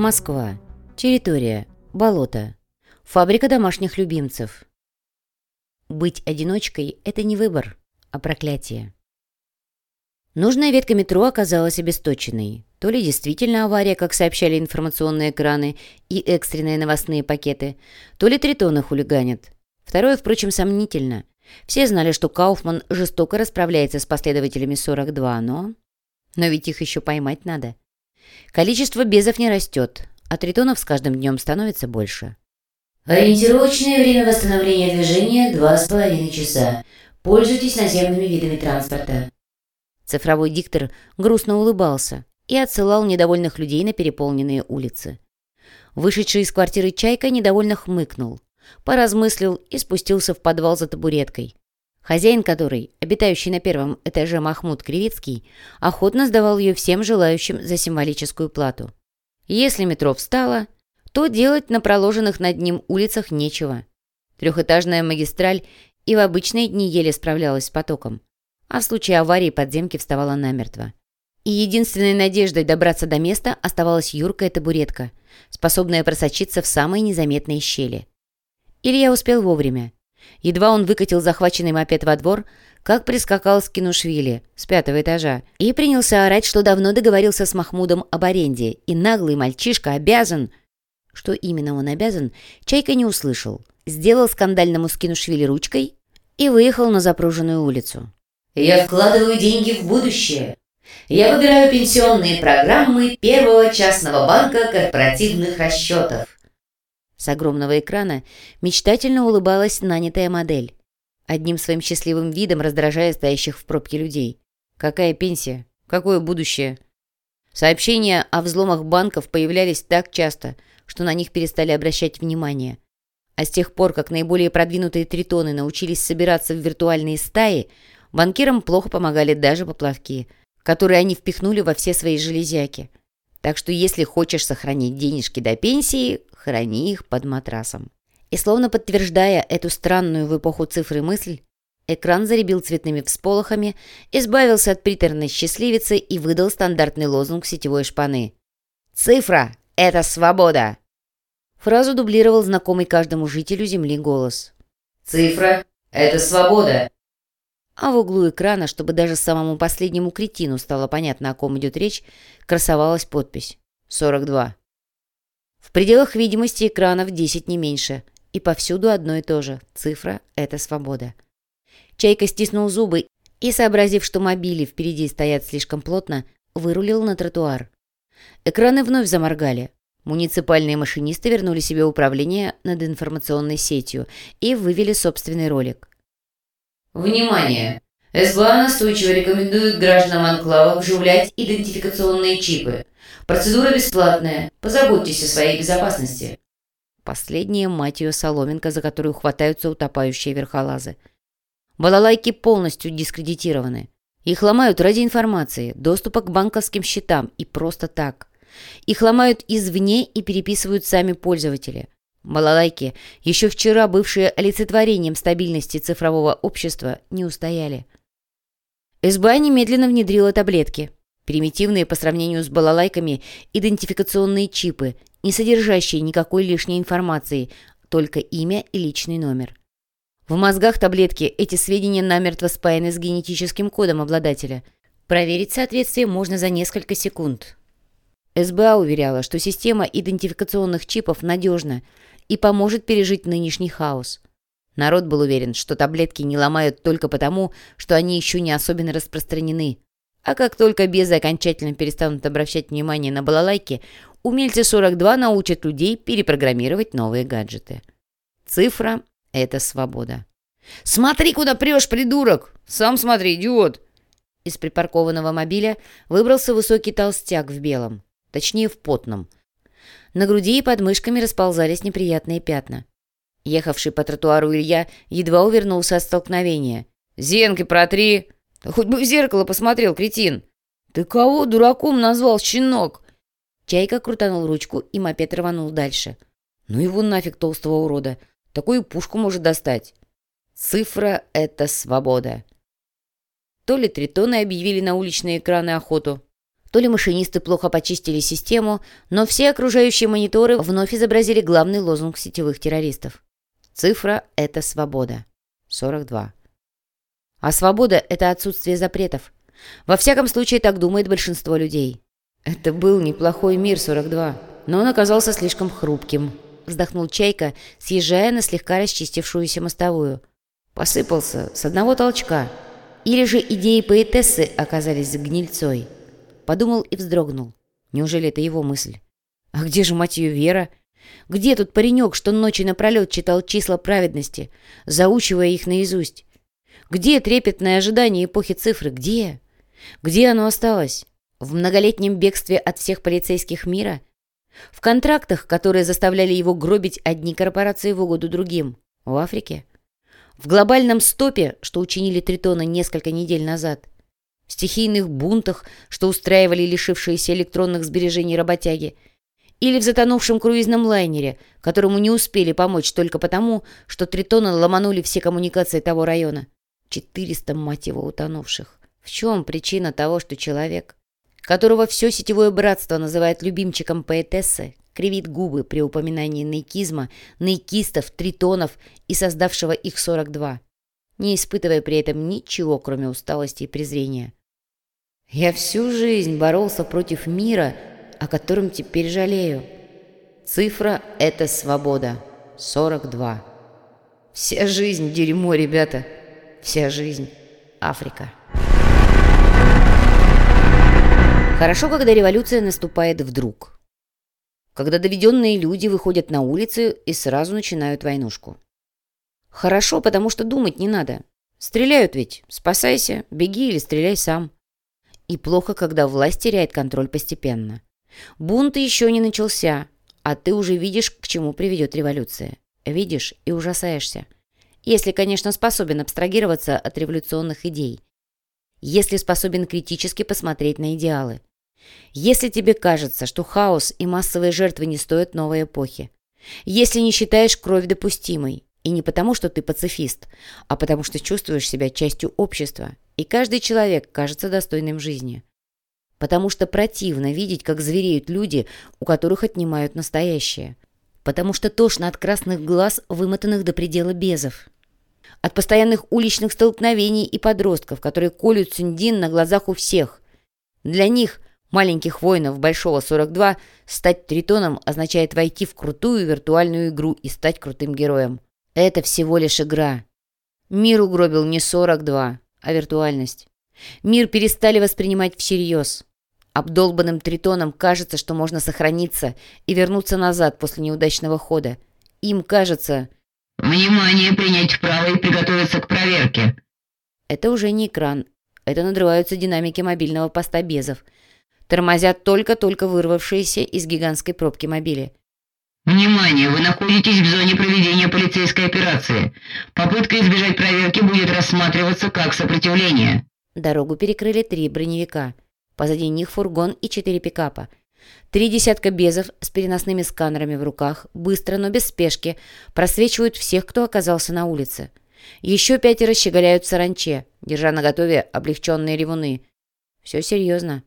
Москва. Территория. Болото. Фабрика домашних любимцев. Быть одиночкой – это не выбор, а проклятие. Нужная ветка метро оказалась обесточенной. То ли действительно авария, как сообщали информационные экраны и экстренные новостные пакеты, то ли тритоны хулиганят. Второе, впрочем, сомнительно. Все знали, что Кауфман жестоко расправляется с последователями 42, но... Но ведь их еще поймать надо. Количество безов не растет, а тритонов с каждым днем становится больше. Ориентировочное время восстановления движения – два с половиной часа. Пользуйтесь наземными видами транспорта. Цифровой диктор грустно улыбался и отсылал недовольных людей на переполненные улицы. Вышедший из квартиры Чайка недовольно хмыкнул, поразмыслил и спустился в подвал за табуреткой. Хозяин которой, обитающий на первом этаже Махмуд Кривицкий, охотно сдавал ее всем желающим за символическую плату. Если метро встало, то делать на проложенных над ним улицах нечего. Трехэтажная магистраль и в обычные дни еле справлялась с потоком, а в случае аварии подземки вставала намертво. И единственной надеждой добраться до места оставалась юркая табуретка, способная просочиться в самые незаметные щели. Илья успел вовремя. Едва он выкатил захваченный мопед во двор, как прискакал Скинушвили с пятого этажа и принялся орать, что давно договорился с Махмудом об аренде, и наглый мальчишка обязан... Что именно он обязан, Чайка не услышал. Сделал скандальному Скинушвили ручкой и выехал на запруженную улицу. «Я вкладываю деньги в будущее. Я выбираю пенсионные программы первого частного банка корпоративных расчетов. С огромного экрана мечтательно улыбалась нанятая модель, одним своим счастливым видом раздражая стоящих в пробке людей. Какая пенсия? Какое будущее? Сообщения о взломах банков появлялись так часто, что на них перестали обращать внимание. А с тех пор, как наиболее продвинутые тритоны научились собираться в виртуальные стаи, банкирам плохо помогали даже поплавки, которые они впихнули во все свои железяки. Так что если хочешь сохранить денежки до пенсии, храни их под матрасом. И словно подтверждая эту странную в эпоху цифры мысль, экран заребил цветными всполохами, избавился от приторной счастливицы и выдал стандартный лозунг сетевой шпаны. «Цифра — это свобода!» Фразу дублировал знакомый каждому жителю Земли голос. «Цифра — это свобода!» А в углу экрана, чтобы даже самому последнему кретину стало понятно, о ком идет речь, красовалась подпись «42». В пределах видимости экранов 10 не меньше. И повсюду одно и то же. Цифра — это свобода. Чайка стиснул зубы и, сообразив, что мобили впереди стоят слишком плотно, вырулил на тротуар. Экраны вновь заморгали. Муниципальные машинисты вернули себе управление над информационной сетью и вывели собственный ролик. Внимание! СБА настойчиво рекомендует гражданам анклава вживлять идентификационные чипы. Процедура бесплатная. Позаботьтесь о своей безопасности. Последняя мать ее соломинка, за которую хватаются утопающие верхолазы. Балалайки полностью дискредитированы. Их ломают ради информации, доступа к банковским счетам и просто так. Их ломают извне и переписывают сами пользователи. Балалайки, еще вчера бывшие олицетворением стабильности цифрового общества, не устояли. СБА немедленно внедрила таблетки. Примитивные по сравнению с балалайками идентификационные чипы, не содержащие никакой лишней информации, только имя и личный номер. В мозгах таблетки эти сведения намертво спаяны с генетическим кодом обладателя. Проверить соответствие можно за несколько секунд. СБА уверяла, что система идентификационных чипов надежна и поможет пережить нынешний хаос. Народ был уверен, что таблетки не ломают только потому, что они еще не особенно распространены. А как только безы окончательно перестанут обращать внимание на балалайки, умельцы 42 научат людей перепрограммировать новые гаджеты. Цифра — это свобода. «Смотри, куда прешь, придурок! Сам смотри, идиот!» Из припаркованного мобиля выбрался высокий толстяк в белом, точнее в потном. На груди и под мышками расползались неприятные пятна. Ехавший по тротуару Илья едва увернулся от столкновения. «Зенки протри!» «Да хоть бы в зеркало посмотрел, кретин!» «Ты кого дураком назвал, щенок?» Чайка крутанул ручку, и мопед рванул дальше. «Ну его нафиг толстого урода! Такую пушку может достать!» «Цифра — это свобода!» То ли тритоны объявили на уличные экраны охоту, То ли машинисты плохо почистили систему, но все окружающие мониторы вновь изобразили главный лозунг сетевых террористов. Цифра — это свобода. 42. А свобода — это отсутствие запретов. Во всяком случае, так думает большинство людей. Это был неплохой мир 42, но он оказался слишком хрупким. Вздохнул Чайка, съезжая на слегка расчистившуюся мостовую. Посыпался с одного толчка. Или же идеи поэтессы оказались гнильцой. Подумал и вздрогнул. Неужели это его мысль? А где же, мать ее, Вера? Где тут паренек, что ночи напролет читал числа праведности, заучивая их наизусть? Где трепетное ожидание эпохи цифры? Где? Где оно осталось? В многолетнем бегстве от всех полицейских мира? В контрактах, которые заставляли его гробить одни корпорации в угоду другим? В Африке? В глобальном стопе, что учинили Тритоны несколько недель назад? Стихийных бунтах, что устраивали лишившиеся электронных сбережений работяги – или в затонувшем круизном лайнере, которому не успели помочь только потому, что тритоны ломанули все коммуникации того района. 400, мать его, утонувших. В чем причина того, что человек, которого все сетевое братство называет любимчиком поэтессы, кривит губы при упоминании нейкизма, нейкистов, тритонов и создавшего их 42, не испытывая при этом ничего, кроме усталости и презрения. «Я всю жизнь боролся против мира», о котором теперь жалею. Цифра — это свобода. 42. Вся жизнь — дерьмо, ребята. Вся жизнь — Африка. Хорошо, когда революция наступает вдруг. Когда доведенные люди выходят на улицы и сразу начинают войнушку. Хорошо, потому что думать не надо. Стреляют ведь. Спасайся, беги или стреляй сам. И плохо, когда власть теряет контроль постепенно. Бунт еще не начался, а ты уже видишь, к чему приведет революция. Видишь и ужасаешься. Если, конечно, способен абстрагироваться от революционных идей. Если способен критически посмотреть на идеалы. Если тебе кажется, что хаос и массовые жертвы не стоят новой эпохи. Если не считаешь кровь допустимой. И не потому, что ты пацифист, а потому что чувствуешь себя частью общества, и каждый человек кажется достойным жизни потому что противно видеть, как звереют люди, у которых отнимают настоящее, потому что тошно от красных глаз, вымотанных до предела безов, от постоянных уличных столкновений и подростков, которые колют синдин на глазах у всех. Для них, маленьких воинов Большого 42, стать тритоном означает войти в крутую виртуальную игру и стать крутым героем. Это всего лишь игра. Мир угробил не 42, а виртуальность. Мир перестали воспринимать всерьез. Обдолбанным тритоном кажется, что можно сохраниться и вернуться назад после неудачного хода. Им кажется... «Внимание! Принять вправо и приготовиться к проверке!» Это уже не экран. Это надрываются динамики мобильного поста Безов. Тормозят только-только вырвавшиеся из гигантской пробки мобили. «Внимание! Вы находитесь в зоне проведения полицейской операции. Попытка избежать проверки будет рассматриваться как сопротивление». Дорогу перекрыли три броневика. Позади них фургон и четыре пикапа. Три десятка безов с переносными сканерами в руках, быстро, но без спешки, просвечивают всех, кто оказался на улице. Еще пятеро щеголяют в саранче, держа наготове облегченные ревуны. Все серьезно.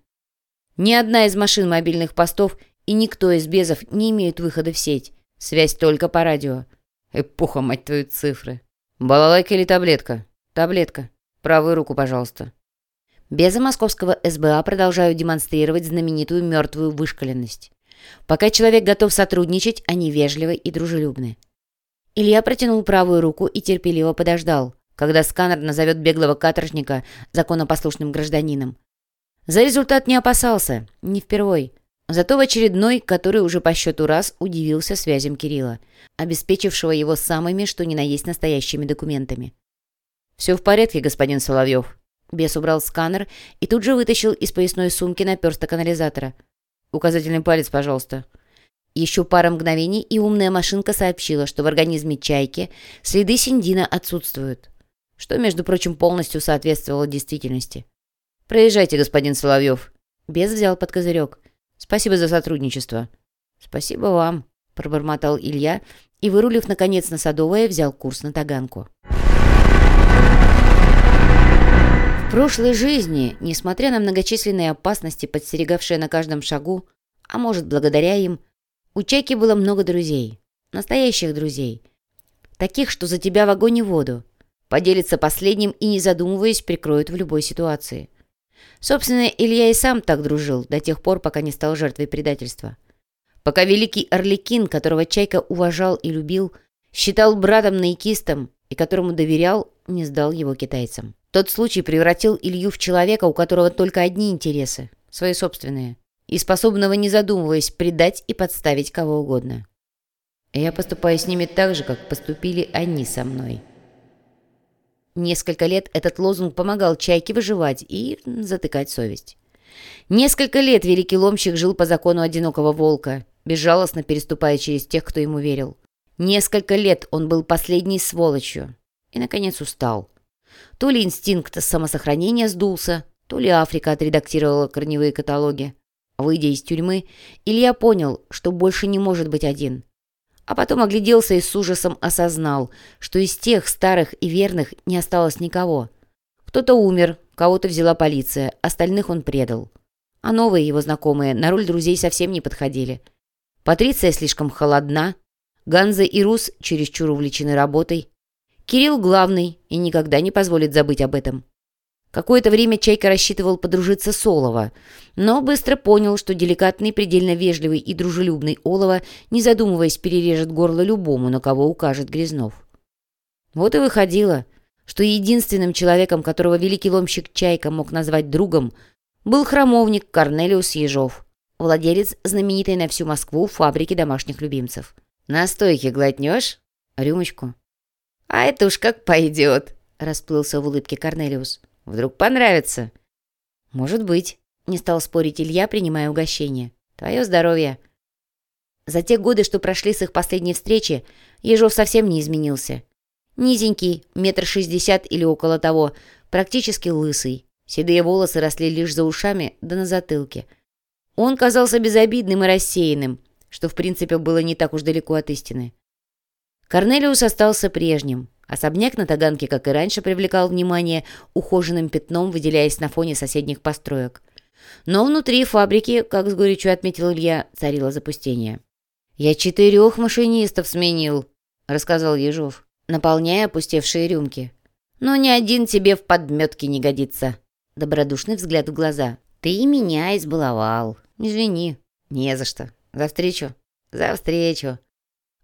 Ни одна из машин мобильных постов и никто из безов не имеют выхода в сеть. Связь только по радио. Эпоха, мать твою, цифры. Балалайка или таблетка? Таблетка. Правую руку, пожалуйста. Безы московского СБА продолжают демонстрировать знаменитую мертвую вышкаленность. Пока человек готов сотрудничать, они вежливы и дружелюбны. Илья протянул правую руку и терпеливо подождал, когда сканер назовет беглого каторжника законопослушным гражданином. За результат не опасался, не впервой. Зато в очередной, который уже по счету раз удивился связям Кирилла, обеспечившего его самыми, что ни на есть настоящими документами. «Все в порядке, господин Соловьев», Бес убрал сканер и тут же вытащил из поясной сумки наперсток анализатора. «Указательный палец, пожалуйста». Еще пара мгновений, и умная машинка сообщила, что в организме чайки следы синдина отсутствуют, что, между прочим, полностью соответствовало действительности. «Проезжайте, господин Соловьев». Бес взял под козырек. «Спасибо за сотрудничество». «Спасибо вам», — пробормотал Илья и, вырулив, наконец, на Садовое, взял курс на Таганку. прошлой жизни, несмотря на многочисленные опасности, подстерегавшие на каждом шагу, а может, благодаря им, у Чайки было много друзей. Настоящих друзей. Таких, что за тебя в огонь и воду. Поделится последним и, не задумываясь, прикроют в любой ситуации. Собственно, Илья и сам так дружил до тех пор, пока не стал жертвой предательства. Пока великий Орликин, которого Чайка уважал и любил, считал братом-наикистом и которому доверял, не сдал его китайцам. Тот случай превратил Илью в человека, у которого только одни интересы, свои собственные, и способного, не задумываясь, предать и подставить кого угодно. я поступаю с ними так же, как поступили они со мной. Несколько лет этот лозунг помогал Чайке выживать и затыкать совесть. Несколько лет великий ломщик жил по закону одинокого волка, безжалостно переступая через тех, кто ему верил. Несколько лет он был последней сволочью и, наконец, устал. То ли инстинкт самосохранения сдулся, то ли Африка отредактировала корневые каталоги. Выйдя из тюрьмы, Илья понял, что больше не может быть один. А потом огляделся и с ужасом осознал, что из тех старых и верных не осталось никого. Кто-то умер, кого-то взяла полиция, остальных он предал. А новые его знакомые на роль друзей совсем не подходили. Патриция слишком холодна, Ганза и Рус чересчур увлечены работой, Кирилл главный и никогда не позволит забыть об этом. Какое-то время Чайка рассчитывал подружиться с Олова, но быстро понял, что деликатный, предельно вежливый и дружелюбный Олова, не задумываясь, перережет горло любому, на кого укажет Грязнов. Вот и выходило, что единственным человеком, которого великий ломщик Чайка мог назвать другом, был храмовник Корнелиус Ежов, владелец знаменитой на всю Москву фабрики домашних любимцев. «Настойки глотнешь?» «Рюмочку». «А это уж как пойдет», — расплылся в улыбке Корнелиус. «Вдруг понравится?» «Может быть», — не стал спорить Илья, принимая угощение. «Твое здоровье». За те годы, что прошли с их последней встречи, Ежов совсем не изменился. Низенький, метр шестьдесят или около того, практически лысый. Седые волосы росли лишь за ушами да на затылке. Он казался безобидным и рассеянным, что в принципе было не так уж далеко от истины. Корнелиус остался прежним. Особняк на Таганке, как и раньше, привлекал внимание ухоженным пятном, выделяясь на фоне соседних построек. Но внутри фабрики, как с горечью отметил Илья, царило запустение. «Я четырех машинистов сменил», — рассказал Ежов, наполняя опустевшие рюмки. «Но ни один тебе в подметке не годится». Добродушный взгляд в глаза. «Ты меня избаловал. Извини». «Не за что. За встречу». «За встречу»,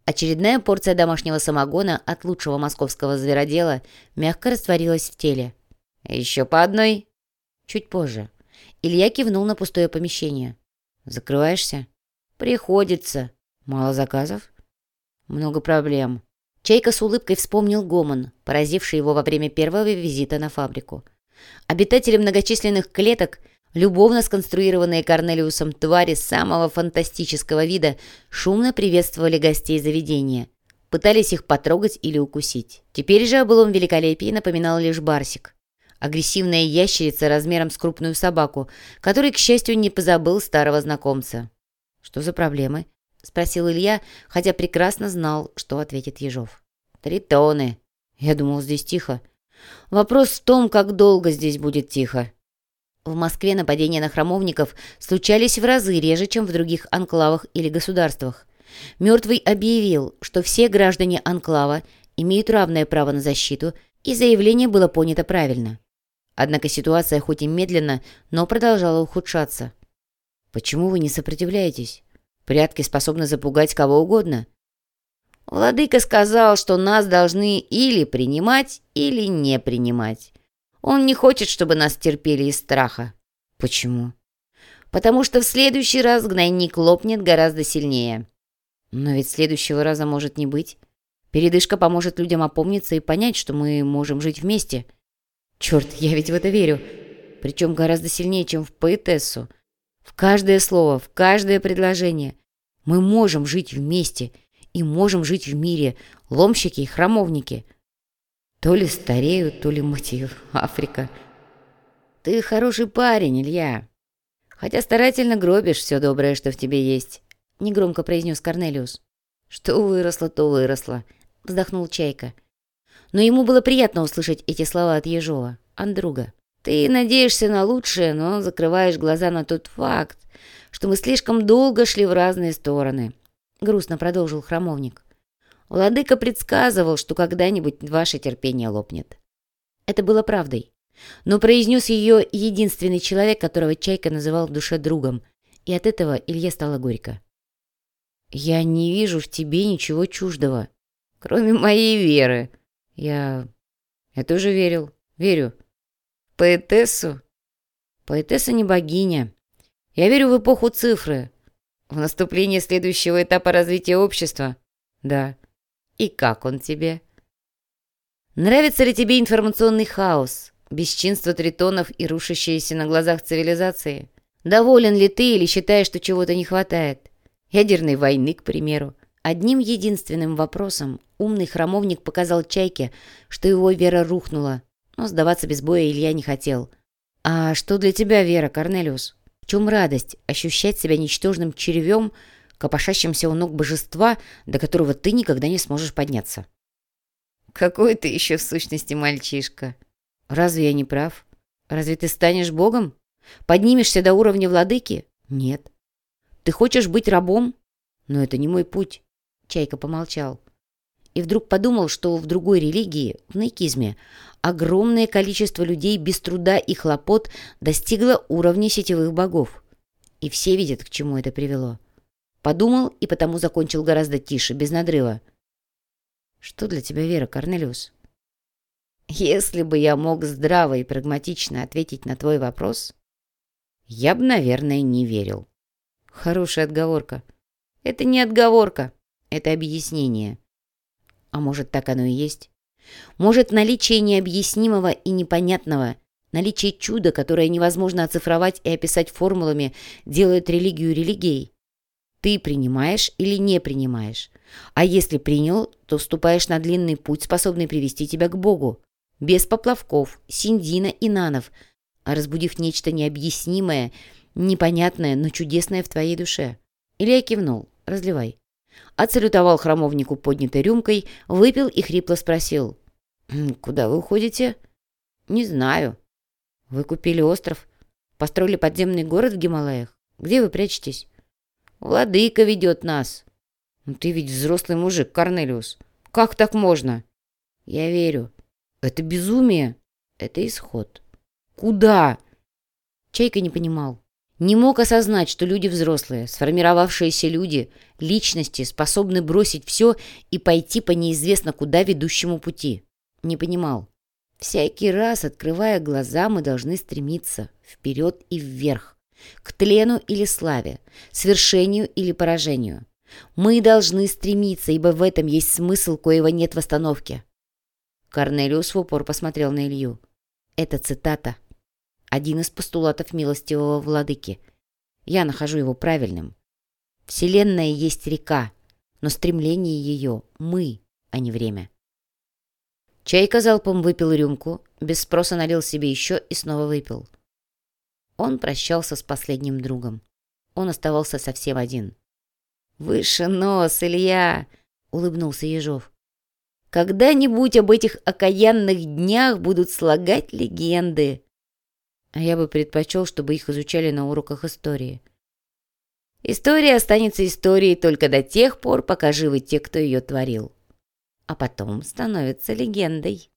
Очередная порция домашнего самогона от лучшего московского зверодела мягко растворилась в теле. «Еще по одной?» Чуть позже. Илья кивнул на пустое помещение. «Закрываешься?» «Приходится. Мало заказов?» «Много проблем». Чайка с улыбкой вспомнил гомон, поразивший его во время первого визита на фабрику. Обитатели многочисленных клеток Любовно сконструированные Корнелиусом твари самого фантастического вида шумно приветствовали гостей заведения. Пытались их потрогать или укусить. Теперь же о былом великолепии напоминал лишь Барсик. Агрессивная ящерица размером с крупную собаку, который, к счастью, не позабыл старого знакомца. «Что за проблемы?» — спросил Илья, хотя прекрасно знал, что ответит Ежов. «Три тонны. Я думал, здесь тихо. Вопрос в том, как долго здесь будет тихо. В Москве нападения на храмовников случались в разы реже, чем в других анклавах или государствах. Мертвый объявил, что все граждане анклава имеют равное право на защиту, и заявление было понято правильно. Однако ситуация хоть и медленно, но продолжала ухудшаться. «Почему вы не сопротивляетесь? Прятки способны запугать кого угодно». «Владыка сказал, что нас должны или принимать, или не принимать. Он не хочет, чтобы нас терпели из страха. Почему? Потому что в следующий раз гнойник лопнет гораздо сильнее. Но ведь следующего раза может не быть. Передышка поможет людям опомниться и понять, что мы можем жить вместе. Черт, я ведь в это верю. Причем гораздо сильнее, чем в поэтессу. В каждое слово, в каждое предложение. Мы можем жить вместе и можем жить в мире, ломщики и храмовники — то ли старею, то ли, ее, Африка. Ты хороший парень, Илья. Хотя старательно гробишь все доброе, что в тебе есть. Негромко произнес Корнелиус. Что выросло, то выросло. Вздохнул Чайка. Но ему было приятно услышать эти слова от Ежова, от друга. Ты надеешься на лучшее, но закрываешь глаза на тот факт, что мы слишком долго шли в разные стороны», — грустно продолжил храмовник. «Владыка предсказывал, что когда-нибудь ваше терпение лопнет». Это было правдой, но произнес ее единственный человек, которого Чайка называл в душе другом, и от этого Илье стало горько. «Я не вижу в тебе ничего чуждого, кроме моей веры. Я... я тоже верил, верю. Поэтессу? Поэтесса не богиня. Я верю в эпоху цифры. В наступление следующего этапа развития общества. Да. И как он тебе? Нравится ли тебе информационный хаос, бесчинство тритонов и рушащиеся на глазах цивилизации? Доволен ли ты или считаешь, что чего-то не хватает? Ядерной войны, к примеру. Одним единственным вопросом умный храмовник показал Чайке, что его вера рухнула, но сдаваться без боя Илья не хотел. «А что для тебя, Вера, Корнелиус? В чем радость ощущать себя ничтожным червем, копошащимся у ног божества, до которого ты никогда не сможешь подняться?» «Какой ты еще в сущности мальчишка?» «Разве я не прав? Разве ты станешь богом? Поднимешься до уровня владыки? Нет. Ты хочешь быть рабом? Но это не мой путь». Чайка помолчал и вдруг подумал, что в другой религии, в наикизме, огромное количество людей без труда и хлопот достигло уровня сетевых богов. И все видят, к чему это привело. Подумал и потому закончил гораздо тише, без надрыва. «Что для тебя вера, Корнелиус?» «Если бы я мог здраво и прагматично ответить на твой вопрос, я бы, наверное, не верил». «Хорошая отговорка». «Это не отговорка, это объяснение». А может, так оно и есть? Может, наличие необъяснимого и непонятного, наличие чуда, которое невозможно оцифровать и описать формулами, делает религию религией? Ты принимаешь или не принимаешь? А если принял, то вступаешь на длинный путь, способный привести тебя к Богу. Без поплавков, синдина и нанов, а разбудив нечто необъяснимое, непонятное, но чудесное в твоей душе. Илья кивнул. Разливай. Отсалютовал храмовнику поднятой рюмкой, выпил и хрипло спросил. «Куда вы уходите?» «Не знаю». «Вы купили остров? Построили подземный город в Гималаях? Где вы прячетесь?» «Владыка ведет нас». «Ну ты ведь взрослый мужик, Корнелиус. Как так можно?» «Я верю». «Это безумие». «Это исход». «Куда?» Чайка не понимал. Не мог осознать, что люди взрослые, сформировавшиеся люди, личности, способны бросить все и пойти по неизвестно куда ведущему пути. Не понимал. Всякий раз, открывая глаза, мы должны стремиться вперед и вверх, к тлену или славе, свершению или поражению. Мы должны стремиться, ибо в этом есть смысл, коего нет в остановке. Корнелиус в упор посмотрел на Илью. Это цитата один из постулатов милостивого владыки. Я нахожу его правильным. Вселенная есть река, но стремление ее — мы, а не время. Чайка залпом выпил рюмку, без спроса налил себе еще и снова выпил. Он прощался с последним другом. Он оставался совсем один. «Выше нос, Илья!» — улыбнулся Ежов. «Когда-нибудь об этих окаянных днях будут слагать легенды. А я бы предпочел, чтобы их изучали на уроках истории. История останется историей только до тех пор, пока живы те, кто ее творил. А потом становится легендой.